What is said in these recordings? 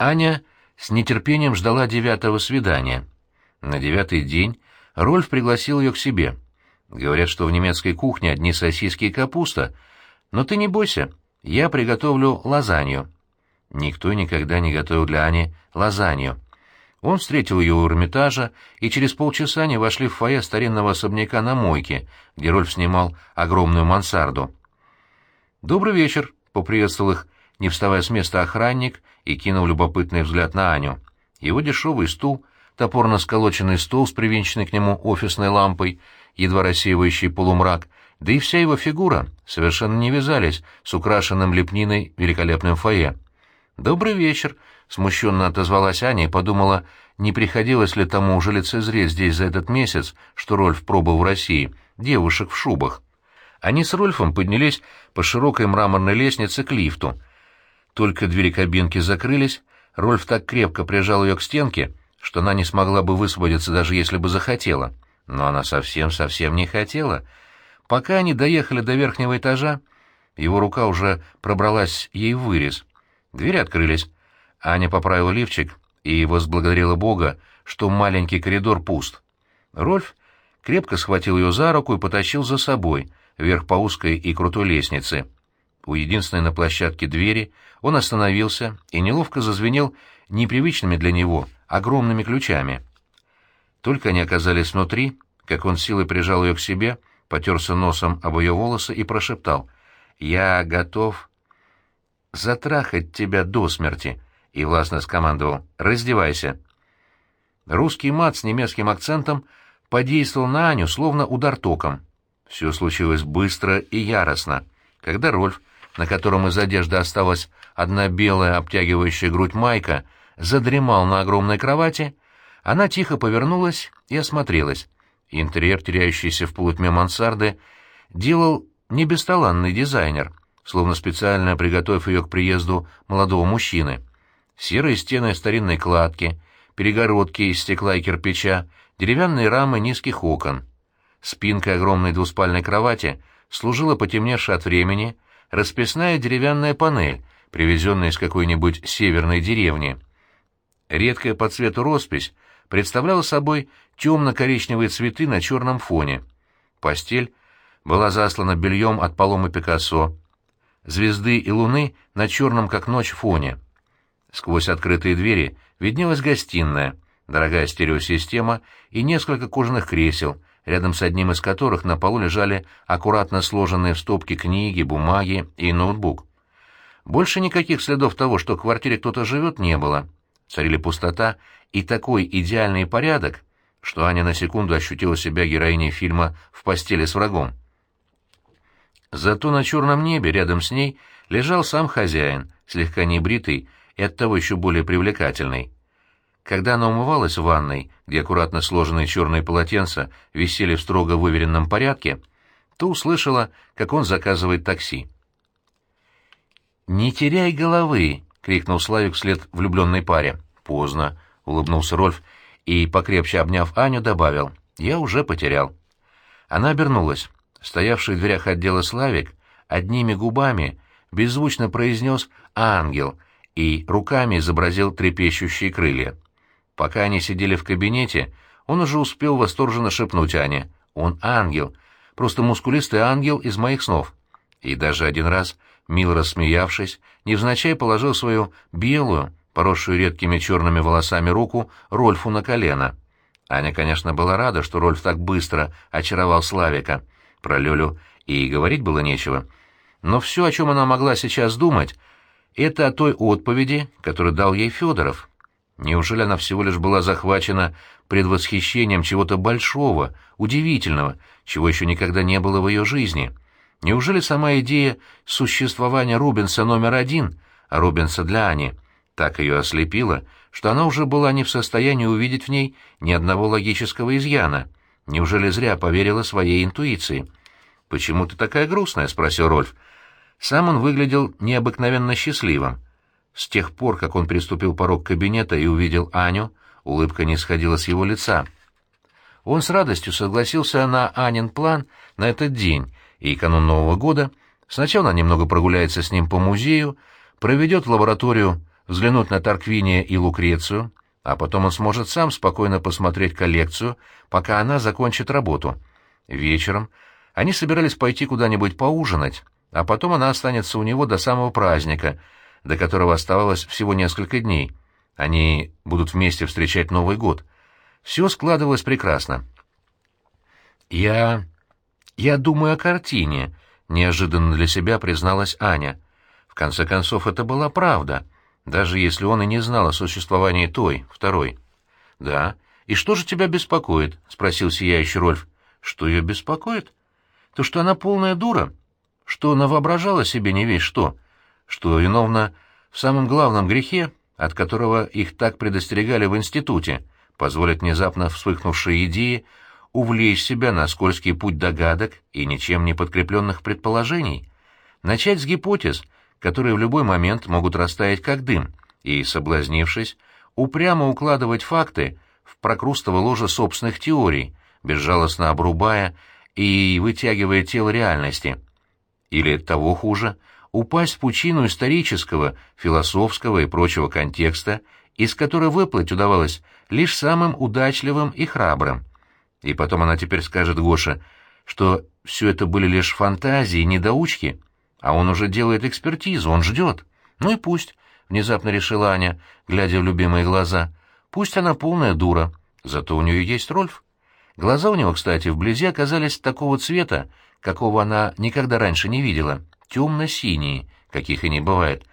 Аня с нетерпением ждала девятого свидания. На девятый день Рольф пригласил ее к себе. Говорят, что в немецкой кухне одни сосиски и капуста. Но ты не бойся, я приготовлю лазанью. Никто никогда не готовил для Ани лазанью. Он встретил ее у Эрмитажа, и через полчаса они вошли в фойе старинного особняка на мойке, где Рольф снимал огромную мансарду. «Добрый вечер», — поприветствовал их, не вставая с места охранник, и кинул любопытный взгляд на Аню. Его дешевый стул, топорно сколоченный стол с привинченной к нему офисной лампой, едва рассеивающий полумрак, да и вся его фигура совершенно не вязались с украшенным лепниной великолепным фойе. «Добрый вечер», — смущенно отозвалась Аня и подумала, не приходилось ли тому уже лицезреть здесь за этот месяц, что Рольф пробыл в России, девушек в шубах. Они с Рольфом поднялись по широкой мраморной лестнице к лифту. Только двери кабинки закрылись, Рольф так крепко прижал ее к стенке, что она не смогла бы высвободиться, даже если бы захотела. Но она совсем-совсем не хотела. Пока они доехали до верхнего этажа, его рука уже пробралась ей в вырез — Двери открылись. Аня поправила лифчик и возблагодарила Бога, что маленький коридор пуст. Рольф крепко схватил ее за руку и потащил за собой, вверх по узкой и крутой лестнице. У единственной на площадке двери он остановился и неловко зазвенел непривычными для него огромными ключами. Только они оказались внутри, как он силой прижал ее к себе, потерся носом об ее волосы и прошептал «Я готов затрахать тебя до смерти», — и властно скомандовал «раздевайся». Русский мат с немецким акцентом подействовал на Аню словно удар током. Все случилось быстро и яростно. Когда Рольф, на котором из одежды осталась одна белая обтягивающая грудь майка, задремал на огромной кровати, она тихо повернулась и осмотрелась. Интерьер, теряющийся в полутьме мансарды, делал не бесталанный дизайнер — словно специально приготовив ее к приезду молодого мужчины. Серые стены старинной кладки, перегородки из стекла и кирпича, деревянные рамы низких окон. Спинка огромной двуспальной кровати служила потемневшей от времени расписная деревянная панель, привезенная из какой-нибудь северной деревни. Редкая по цвету роспись представляла собой темно-коричневые цветы на черном фоне. Постель была заслана бельем от полома Пикассо, звезды и луны на черном, как ночь, фоне. Сквозь открытые двери виднелась гостиная, дорогая стереосистема и несколько кожаных кресел, рядом с одним из которых на полу лежали аккуратно сложенные в стопки книги, бумаги и ноутбук. Больше никаких следов того, что в квартире кто-то живет, не было. Царили пустота и такой идеальный порядок, что Аня на секунду ощутила себя героиней фильма «В постели с врагом». Зато на черном небе рядом с ней лежал сам хозяин, слегка небритый и оттого еще более привлекательный. Когда она умывалась в ванной, где аккуратно сложенные черные полотенца висели в строго выверенном порядке, то услышала, как он заказывает такси. «Не теряй головы!» — крикнул Славик вслед влюбленной паре. «Поздно», — улыбнулся Рольф и, покрепче обняв Аню, добавил. «Я уже потерял». Она обернулась. Стоявший в дверях отдела Славик одними губами беззвучно произнес «ангел» и руками изобразил трепещущие крылья. Пока они сидели в кабинете, он уже успел восторженно шепнуть Ане «Он ангел, просто мускулистый ангел из моих снов». И даже один раз, мило рассмеявшись, невзначай положил свою белую, поросшую редкими черными волосами руку Рольфу на колено. Аня, конечно, была рада, что Рольф так быстро очаровал Славика — про Лёлю и говорить было нечего. Но все, о чем она могла сейчас думать, это о той отповеди, которую дал ей Федоров. Неужели она всего лишь была захвачена предвосхищением чего-то большого, удивительного, чего еще никогда не было в ее жизни? Неужели сама идея существования Рубенса номер один, а Рубенса для Ани, так ее ослепила, что она уже была не в состоянии увидеть в ней ни одного логического изъяна? Неужели зря поверила своей интуиции? «Почему ты такая грустная?» — спросил Рольф. Сам он выглядел необыкновенно счастливым. С тех пор, как он приступил порог кабинета и увидел Аню, улыбка не сходила с его лица. Он с радостью согласился на Анин план на этот день, и канун Нового года сначала немного прогуляется с ним по музею, проведет лабораторию взглянуть на Тарквиния и Лукрецию, а потом он сможет сам спокойно посмотреть коллекцию, пока она закончит работу. Вечером они собирались пойти куда-нибудь поужинать, а потом она останется у него до самого праздника, до которого оставалось всего несколько дней. Они будут вместе встречать Новый год. Все складывалось прекрасно. «Я... я думаю о картине», — неожиданно для себя призналась Аня. В конце концов, это была правда, даже если он и не знал о существовании той, второй. «Да. И что же тебя беспокоит?» — спросил сияющий Рольф. «Что ее беспокоит?» «То, что она полная дура, что она воображала себе не весь что, что виновна в самом главном грехе, от которого их так предостерегали в институте, позволит внезапно вспыхнувшие идеи увлечь себя на скользкий путь догадок и ничем не подкрепленных предположений, начать с гипотез, которые в любой момент могут растаять как дым, и, соблазнившись, упрямо укладывать факты в прокрустово ложе собственных теорий, безжалостно обрубая и вытягивая тело реальности. Или, того хуже, упасть в пучину исторического, философского и прочего контекста, из которой выплыть удавалось лишь самым удачливым и храбрым. И потом она теперь скажет Гоше, что все это были лишь фантазии, недоучки, а он уже делает экспертизу, он ждет. Ну и пусть, — внезапно решила Аня, глядя в любимые глаза. Пусть она полная дура, зато у нее есть Рольф. Глаза у него, кстати, вблизи оказались такого цвета, какого она никогда раньше не видела, темно-синие, каких и не бывает.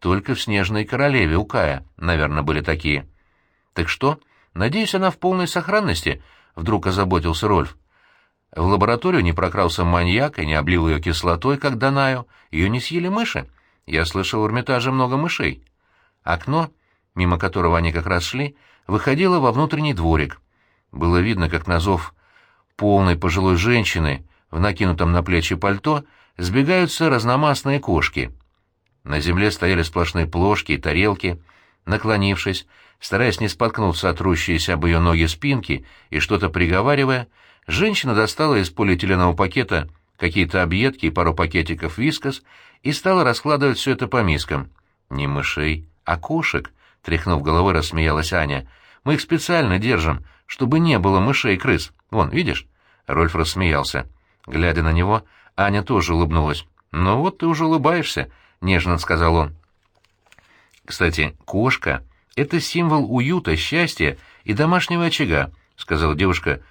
Только в «Снежной королеве» у Кая, наверное, были такие. Так что, надеюсь, она в полной сохранности —— вдруг озаботился Рольф. В лабораторию не прокрался маньяк и не облил ее кислотой, как Данаю. Ее не съели мыши. Я слышал, в Эрмитаже много мышей. Окно, мимо которого они как раз шли, выходило во внутренний дворик. Было видно, как на зов полной пожилой женщины в накинутом на плечи пальто сбегаются разномастные кошки. На земле стояли сплошные плошки и тарелки. Наклонившись, Стараясь не споткнуться от трущиеся об ее ноги спинки и что-то приговаривая, женщина достала из полиэтиленового пакета какие-то объедки и пару пакетиков вискос и стала раскладывать все это по мискам. «Не мышей, а кошек», — тряхнув головой, рассмеялась Аня. «Мы их специально держим, чтобы не было мышей и крыс. Вон, видишь?» Рольф рассмеялся. Глядя на него, Аня тоже улыбнулась. «Ну вот ты уже улыбаешься», — нежно сказал он. Кстати, кошка это символ уюта, счастья и домашнего очага, сказала девушка,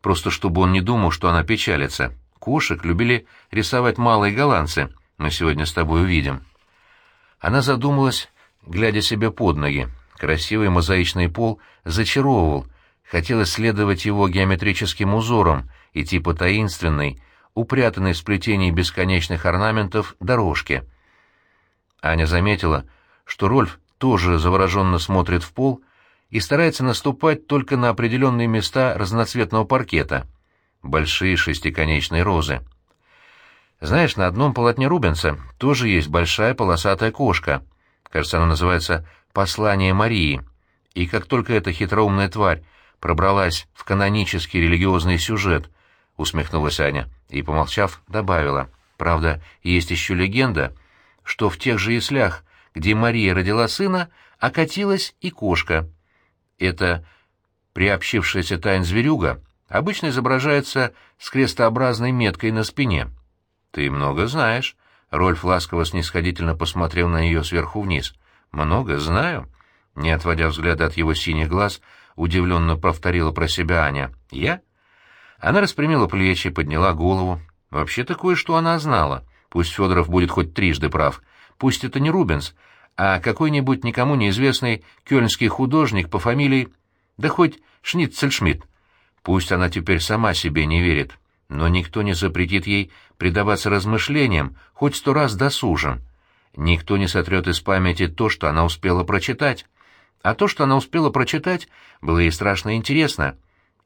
просто чтобы он не думал, что она печалится. Кошек любили рисовать малые голландцы. Мы сегодня с тобой увидим. Она задумалась, глядя себе под ноги. Красивый мозаичный пол зачаровывал. Хотелось следовать его геометрическим узорам, идти по таинственной, упрятанной в сплетении бесконечных орнаментов дорожке. Аня заметила, что Рольф тоже завороженно смотрит в пол и старается наступать только на определенные места разноцветного паркета. Большие шестиконечные розы. Знаешь, на одном полотне Рубенса тоже есть большая полосатая кошка. Кажется, она называется «Послание Марии». И как только эта хитроумная тварь пробралась в канонический религиозный сюжет, усмехнулась Аня и, помолчав, добавила. Правда, есть еще легенда, что в тех же яслях где Мария родила сына, окатилась и кошка. Эта приобщившаяся тайн зверюга обычно изображается с крестообразной меткой на спине. «Ты много знаешь», — Рольф ласково снисходительно посмотрел на нее сверху вниз. «Много знаю», — не отводя взгляда от его синих глаз, удивленно повторила про себя Аня. «Я?» Она распрямила плечи, подняла голову. Вообще-то кое-что она знала. Пусть Федоров будет хоть трижды прав. Пусть это не Рубенс, а какой-нибудь никому неизвестный кёльнский художник по фамилии, да хоть Шницельшмидт. Пусть она теперь сама себе не верит, но никто не запретит ей предаваться размышлениям, хоть сто раз досужим. Никто не сотрет из памяти то, что она успела прочитать. А то, что она успела прочитать, было ей страшно интересно.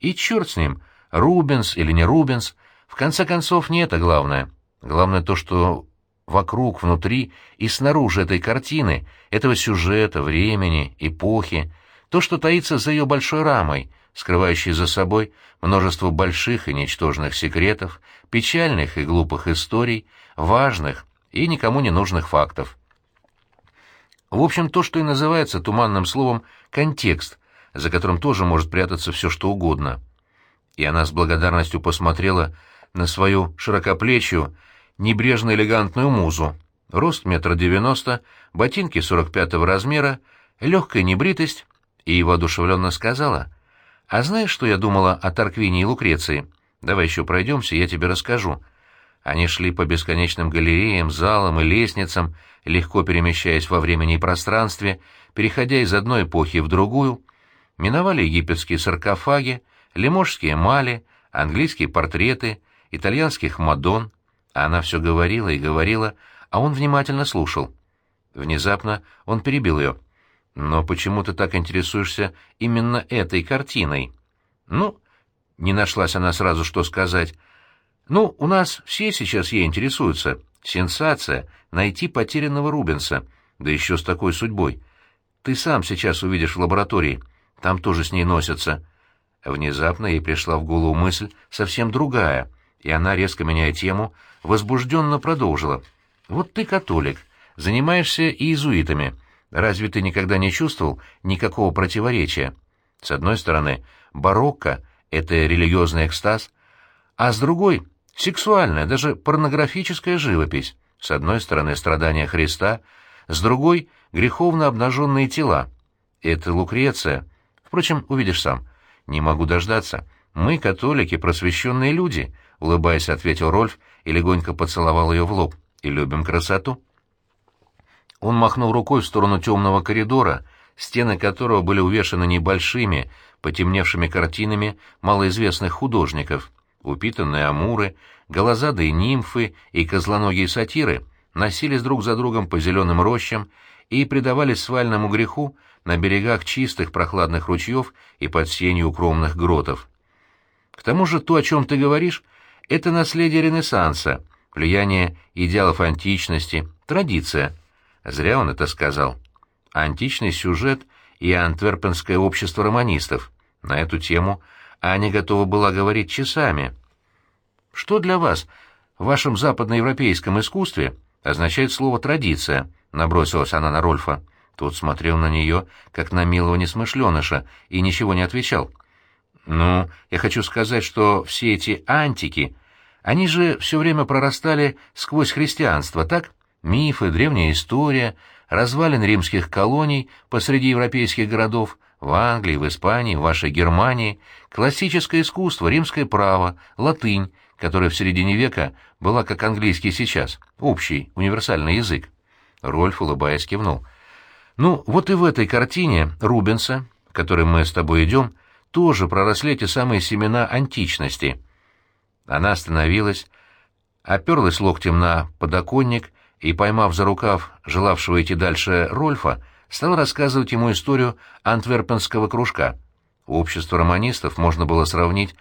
И черт с ним, Рубенс или не Рубенс, в конце концов, не это главное. Главное то, что вокруг, внутри и снаружи этой картины, этого сюжета, времени, эпохи, то, что таится за ее большой рамой, скрывающей за собой множество больших и ничтожных секретов, печальных и глупых историй, важных и никому не нужных фактов. В общем, то, что и называется туманным словом «контекст», за которым тоже может прятаться все что угодно. И она с благодарностью посмотрела на свою широкоплечью, небрежно элегантную музу. Рост метра девяносто, ботинки сорок пятого размера, легкая небритость, и воодушевленно сказала, «А знаешь, что я думала о Тарквине и Лукреции? Давай еще пройдемся, я тебе расскажу». Они шли по бесконечным галереям, залам и лестницам, легко перемещаясь во времени и пространстве, переходя из одной эпохи в другую, миновали египетские саркофаги, лиможские мали, английские портреты, итальянских мадон. Она все говорила и говорила, а он внимательно слушал. Внезапно он перебил ее. «Но почему ты так интересуешься именно этой картиной?» «Ну...» — не нашлась она сразу, что сказать. «Ну, у нас все сейчас ей интересуются. Сенсация — найти потерянного Рубенса, да еще с такой судьбой. Ты сам сейчас увидишь в лаборатории. Там тоже с ней носятся». Внезапно ей пришла в голову мысль совсем другая, и она, резко меняя тему, возбужденно продолжила. «Вот ты католик, занимаешься иезуитами. Разве ты никогда не чувствовал никакого противоречия? С одной стороны, барокко — это религиозный экстаз, а с другой — сексуальная, даже порнографическая живопись. С одной стороны, страдания Христа, с другой — греховно обнаженные тела. Это Лукреция. Впрочем, увидишь сам. Не могу дождаться. Мы, католики, просвещенные люди, — улыбаясь, ответил Рольф и легонько поцеловал ее в лоб. И любим красоту. Он махнул рукой в сторону темного коридора, стены которого были увешаны небольшими, потемневшими картинами малоизвестных художников. Упитанные амуры, голозадые нимфы и козлоногие сатиры носились друг за другом по зеленым рощам и предавались свальному греху на берегах чистых прохладных ручьев и под сенью укромных гротов. К тому же то, о чем ты говоришь, это наследие Ренессанса, влияние идеалов античности, традиция. Зря он это сказал. Античный сюжет и антверпенское общество романистов. На эту тему Аня готова была говорить часами. Что для вас в вашем западноевропейском искусстве означает слово «традиция», — набросилась она на Рольфа. Тот смотрел на нее, как на милого несмышленыша, и ничего не отвечал. «Ну, я хочу сказать, что все эти антики, они же все время прорастали сквозь христианство, так? Мифы, древняя история, развалин римских колоний посреди европейских городов, в Англии, в Испании, в вашей Германии, классическое искусство, римское право, латынь, которая в середине века была как английский сейчас, общий, универсальный язык. Рольф, улыбаясь, кивнул. Ну, вот и в этой картине Рубенса, к которой мы с тобой идем, тоже проросли эти самые семена античности. Она остановилась, оперлась локтем на подоконник и, поймав за рукав желавшего идти дальше Рольфа, стала рассказывать ему историю антверпенского кружка. Общество романистов можно было сравнить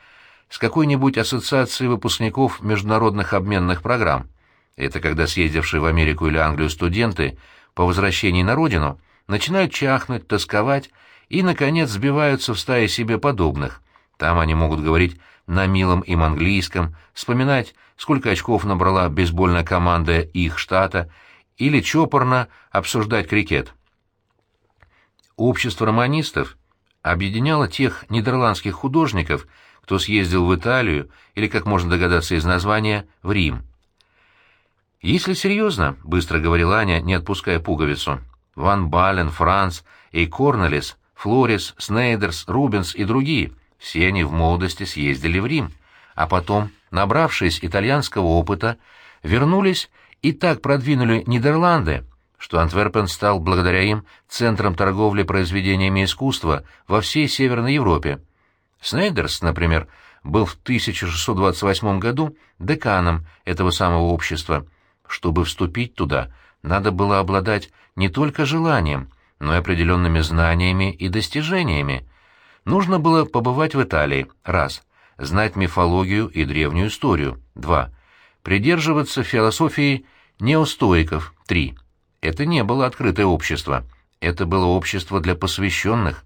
с какой-нибудь ассоциацией выпускников международных обменных программ. Это когда съездившие в Америку или Англию студенты по возвращении на родину начинают чахнуть, тосковать и, наконец, сбиваются в стаи себе подобных. Там они могут говорить на милом им английском, вспоминать, сколько очков набрала бейсбольная команда их штата, или чопорно обсуждать крикет. Общество романистов объединяло тех нидерландских художников, кто съездил в Италию или, как можно догадаться из названия, в Рим. «Если серьезно», — быстро говорила Аня, не отпуская пуговицу, — «Ван Бален, Франц и Корнелис, Флорис, Снейдерс, Рубенс и другие, все они в молодости съездили в Рим, а потом, набравшись итальянского опыта, вернулись и так продвинули Нидерланды, что Антверпен стал благодаря им центром торговли произведениями искусства во всей Северной Европе. Снейдерс, например, был в 1628 году деканом этого самого общества. Чтобы вступить туда, надо было обладать не только желанием, но и определенными знаниями и достижениями. Нужно было побывать в Италии, раз, знать мифологию и древнюю историю, два, придерживаться философии неостоиков, три. Это не было открытое общество, это было общество для посвященных.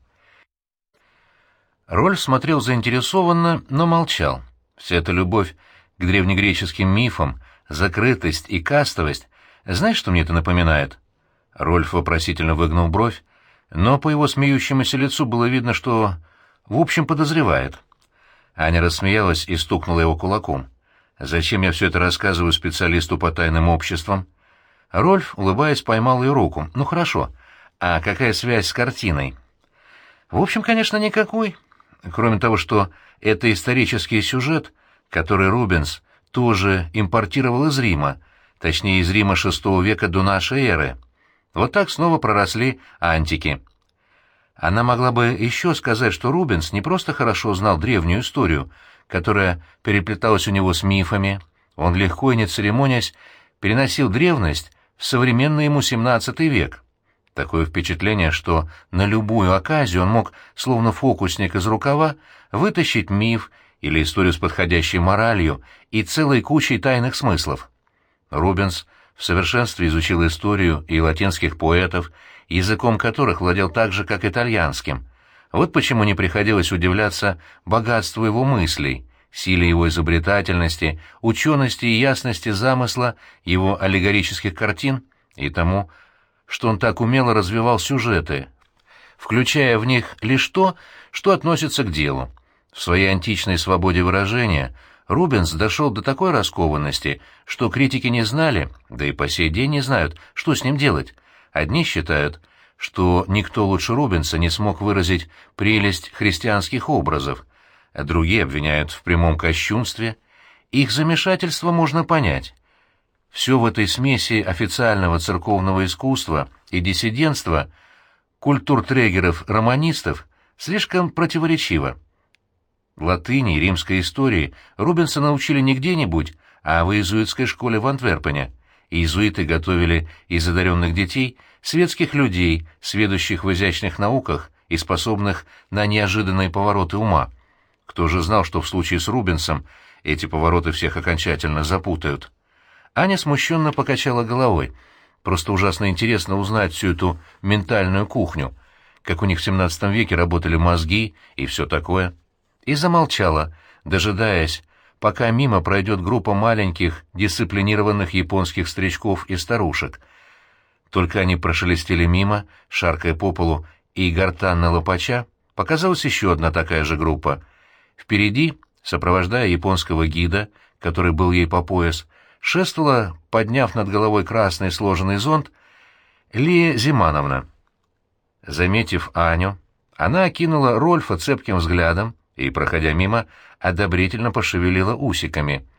Рольф смотрел заинтересованно, но молчал. Вся эта любовь к древнегреческим мифам, закрытость и кастовость, знаешь, что мне это напоминает? Рольф вопросительно выгнул бровь, но по его смеющемуся лицу было видно, что в общем подозревает. Аня рассмеялась и стукнула его кулаком. «Зачем я все это рассказываю специалисту по тайным обществам?» Рольф, улыбаясь, поймал ее руку. «Ну хорошо. А какая связь с картиной?» «В общем, конечно, никакой. Кроме того, что это исторический сюжет, который Рубенс тоже импортировал из Рима, точнее, из Рима VI века до нашей эры. Вот так снова проросли антики. Она могла бы еще сказать, что Рубенс не просто хорошо знал древнюю историю, которая переплеталась у него с мифами, он легко и не церемонясь переносил древность в современный ему XVII век. Такое впечатление, что на любую оказию он мог, словно фокусник из рукава, вытащить миф или историю с подходящей моралью и целой кучей тайных смыслов. Рубенс в совершенстве изучил историю и латинских поэтов, языком которых владел так же, как итальянским. Вот почему не приходилось удивляться богатству его мыслей, силе его изобретательности, учености и ясности замысла его аллегорических картин и тому, что он так умело развивал сюжеты, включая в них лишь то, что относится к делу. В своей античной свободе выражения Рубенс дошел до такой раскованности, что критики не знали, да и по сей день не знают, что с ним делать. Одни считают, что никто лучше Рубенса не смог выразить прелесть христианских образов, а другие обвиняют в прямом кощунстве. Их замешательство можно понять. Все в этой смеси официального церковного искусства и диссидентства, культуртрегеров-романистов, слишком противоречиво. Латыни и римской истории Рубенса научили не где-нибудь, а в иезуитской школе в Антверпене. Иезуиты готовили из одаренных детей светских людей, сведущих в изящных науках и способных на неожиданные повороты ума. Кто же знал, что в случае с Рубенсом эти повороты всех окончательно запутают? Аня смущенно покачала головой. Просто ужасно интересно узнать всю эту ментальную кухню, как у них в XVII веке работали мозги и все такое. И замолчала, дожидаясь, пока мимо пройдет группа маленьких, дисциплинированных японских старичков и старушек. Только они прошелестели мимо, шаркая по полу, и гортанно лопача, показалась еще одна такая же группа. Впереди, сопровождая японского гида, который был ей по пояс, шествовала, подняв над головой красный сложенный зонт, Лия Зимановна. Заметив Аню, она окинула Рольфа цепким взглядом и, проходя мимо, одобрительно пошевелила усиками —